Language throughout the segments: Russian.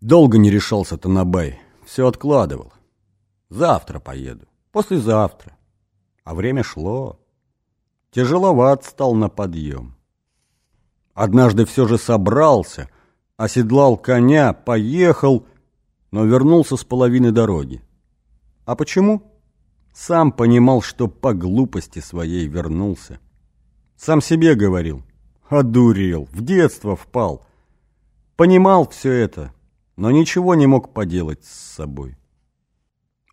Долго не решался Танабай, все откладывал. Завтра поеду, послезавтра. А время шло. Тяжеловат стал на подъем. Однажды все же собрался, оседлал коня, поехал, но вернулся с половины дороги. А почему? Сам понимал, что по глупости своей вернулся. Сам себе говорил, одурел, в детство впал. Понимал все это, но ничего не мог поделать с собой.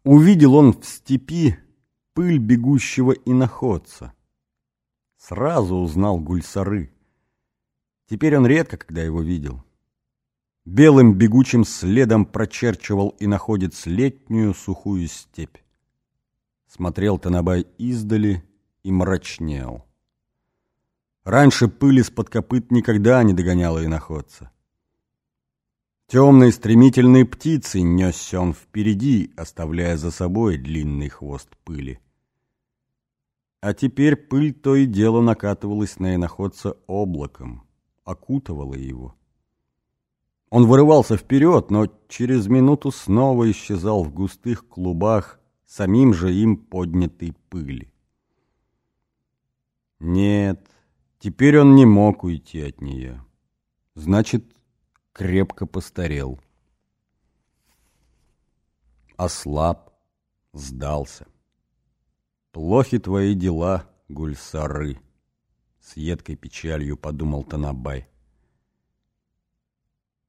Увидел он в степи пыль бегущего иноходца. Сразу узнал гульсары. Теперь он редко, когда его видел. Белым бегучим следом прочерчивал и находец летнюю сухую степь. Смотрел Танабай издали и мрачнел. Раньше пыль из-под копыт никогда не догоняла иноходца. Темной стремительной птицей несся он впереди, оставляя за собой длинный хвост пыли. А теперь пыль то и дело накатывалась на иноходца облаком, окутывала его. Он вырывался вперед, но через минуту снова исчезал в густых клубах самим же им поднятой пыли. Нет, теперь он не мог уйти от нее. Значит, крепко постарел. Ослаб, сдался. Плохи твои дела, гульсары, с едкой печалью подумал Танабай.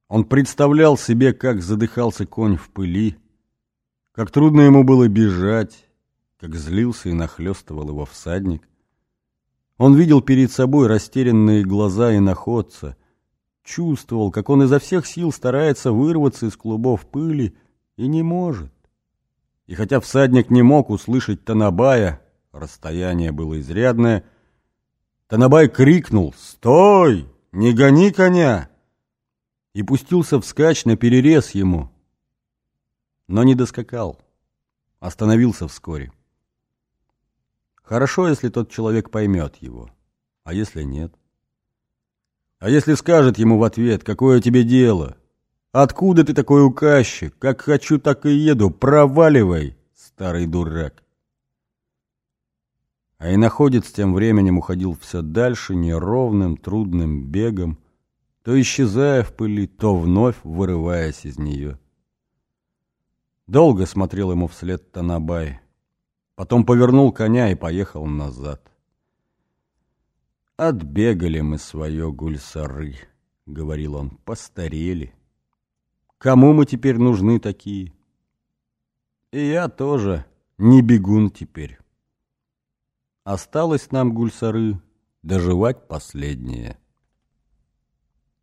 Он представлял себе, как задыхался конь в пыли, как трудно ему было бежать, как злился и нахлестывал его всадник. Он видел перед собой растерянные глаза и находца — чувствовал, как он изо всех сил старается вырваться из клубов пыли и не может. И хотя всадник не мог услышать Танабая, расстояние было изрядное, Танабай крикнул «Стой! Не гони коня!» и пустился вскачь на перерез ему, но не доскакал, остановился вскоре. Хорошо, если тот человек поймет его, а если нет – а если скажет ему в ответ, какое тебе дело? Откуда ты такой указчик? Как хочу, так и еду. Проваливай, старый дурак. А и находец тем временем уходил все дальше неровным, трудным бегом, то исчезая в пыли, то вновь вырываясь из нее. Долго смотрел ему вслед Танабай. Потом повернул коня и поехал назад. «Отбегали мы свое гульсары», — говорил он, — «постарели. Кому мы теперь нужны такие?» И я тоже не бегун теперь. Осталось нам, гульсары, доживать последнее.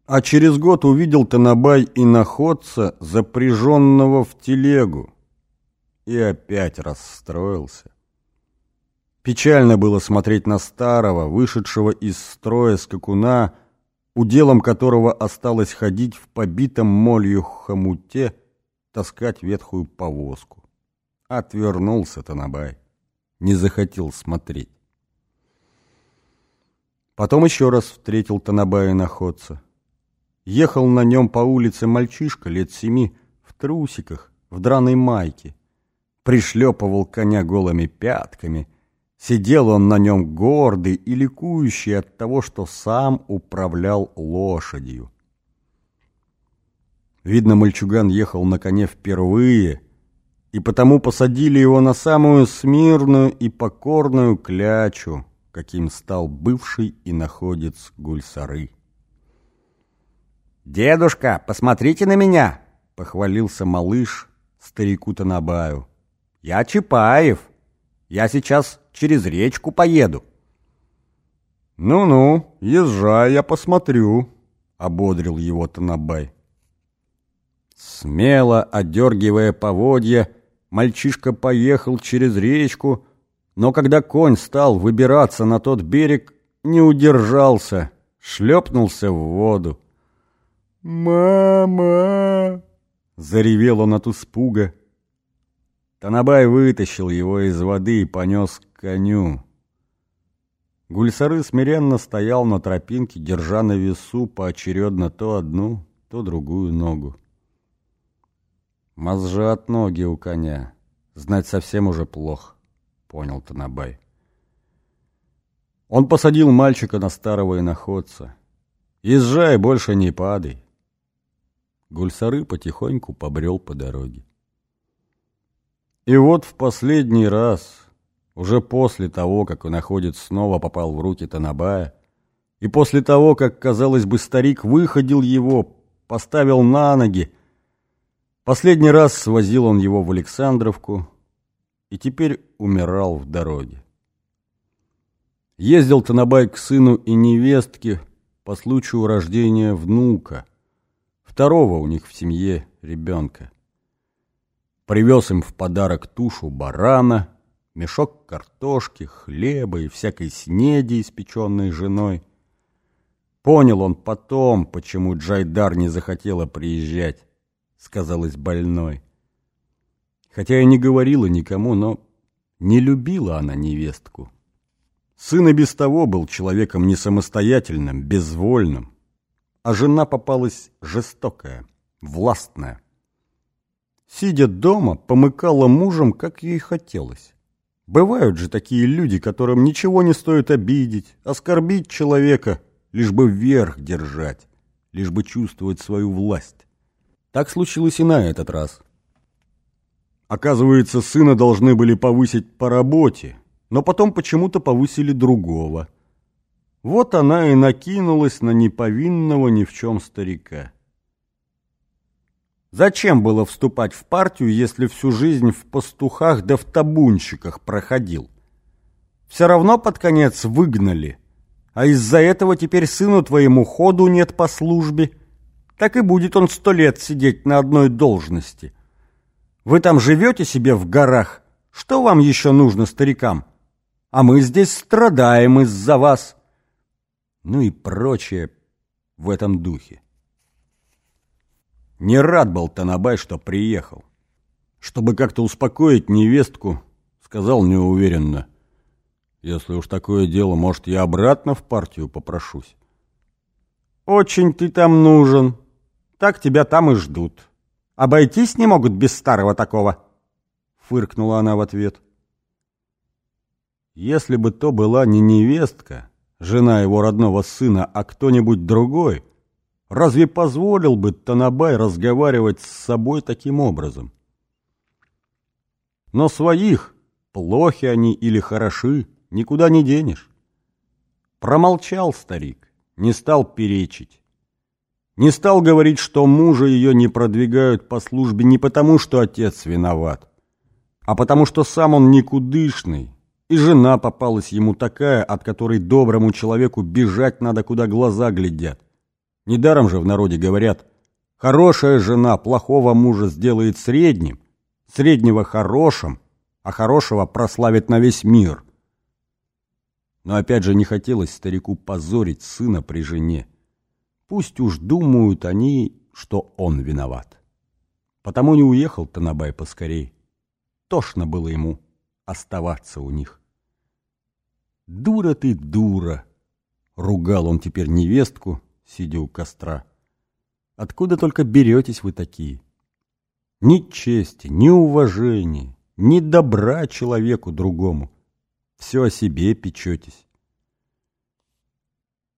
А через год увидел Танабай и находца, запряженного в телегу, и опять расстроился. Печально было смотреть на старого, вышедшего из строя скакуна, уделом которого осталось ходить в побитом молью хомуте, таскать ветхую повозку. Отвернулся Танабай, не захотел смотреть. Потом еще раз встретил Танабая находца. Ехал на нем по улице мальчишка лет семи, в трусиках, в драной майке. Пришлепывал коня голыми пятками — Сидел он на нем гордый и ликующий от того, что сам управлял лошадью. Видно, мальчуган ехал на коне впервые, и потому посадили его на самую смирную и покорную клячу, каким стал бывший и находец Гульсары. «Дедушка, посмотрите на меня!» — похвалился малыш старику Танабаю. «Я Чапаев!» Я сейчас через речку поеду. Ну-ну, езжай, я посмотрю, ободрил его Танабай. Смело одергивая поводья, мальчишка поехал через речку, но когда конь стал выбираться на тот берег, не удержался, шлепнулся в воду. «Мама!» — заревел он от испуга. Танабай вытащил его из воды и понес к коню. Гульсары смиренно стоял на тропинке, держа на весу поочередно то одну, то другую ногу. Мозжат ноги у коня. Знать совсем уже плохо, понял Танабай. Он посадил мальчика на старого иноходца. Езжай, больше не падай. Гульсары потихоньку побрел по дороге. И вот в последний раз, уже после того, как иноходец снова попал в руки Танабая, и после того, как, казалось бы, старик выходил его, поставил на ноги, последний раз свозил он его в Александровку и теперь умирал в дороге. Ездил Танабай к сыну и невестке по случаю рождения внука, второго у них в семье ребенка. Привез им в подарок тушу барана, мешок картошки, хлеба и всякой снеди, испеченной женой – Понял он потом, почему Джайдар не захотела приезжать, сказалась больной. Хотя и не говорила никому, но не любила она невестку. Сын и без того был человеком не самостоятельным, безвольным, а жена попалась жестокая, властная. Сидя дома, помыкала мужем, как ей хотелось. Бывают же такие люди, которым ничего не стоит обидеть, оскорбить человека – лишь бы вверх держать, лишь бы чувствовать свою власть. Так случилось и на этот раз. Оказывается, сына должны были повысить по работе, но потом почему-то повысили другого. Вот она и накинулась на неповинного ни в чем старика. Зачем было вступать в партию, если всю жизнь в пастухах да в табунщиках проходил? Все равно под конец выгнали – а из-за этого теперь сыну твоему ходу нет по службе. Так и будет он сто лет сидеть на одной должности. Вы там живете себе в горах, что вам еще нужно, старикам? А мы здесь страдаем из-за вас. Ну и прочее в этом духе. Не рад был Танабай, что приехал. Чтобы как-то успокоить невестку, сказал неуверенно — если уж такое дело, может, я обратно в партию попрошусь? Очень ты там нужен. Так тебя там и ждут. Обойтись не могут без старого такого. Фыркнула она в ответ. Если бы то была не невестка, жена его родного сына, а кто-нибудь другой, разве позволил бы Танабай разговаривать с собой таким образом? Но своих, плохи они или хороши, никуда не денешь. Промолчал старик, не стал перечить. Не стал говорить, что мужа ее не продвигают по службе не потому, что отец виноват, а потому, что сам он никудышный, и жена попалась ему такая, от которой доброму человеку бежать надо, куда глаза глядят. Недаром же в народе говорят, хорошая жена плохого мужа сделает средним, среднего хорошим, а хорошего прославит на весь мир. Но опять же не хотелось старику позорить сына при жене. Пусть уж думают они, что он виноват. Потому не уехал Танабай поскорей. Тошно было ему оставаться у них. «Дура ты, дура!» — ругал он теперь невестку, сидя у костра. «Откуда только беретесь вы такие? Ни чести, ни уважения, ни добра человеку другому все о себе печетесь.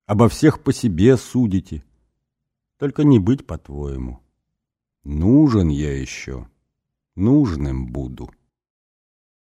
Обо всех по себе судите. Только не быть по-твоему. Нужен я еще, нужным буду.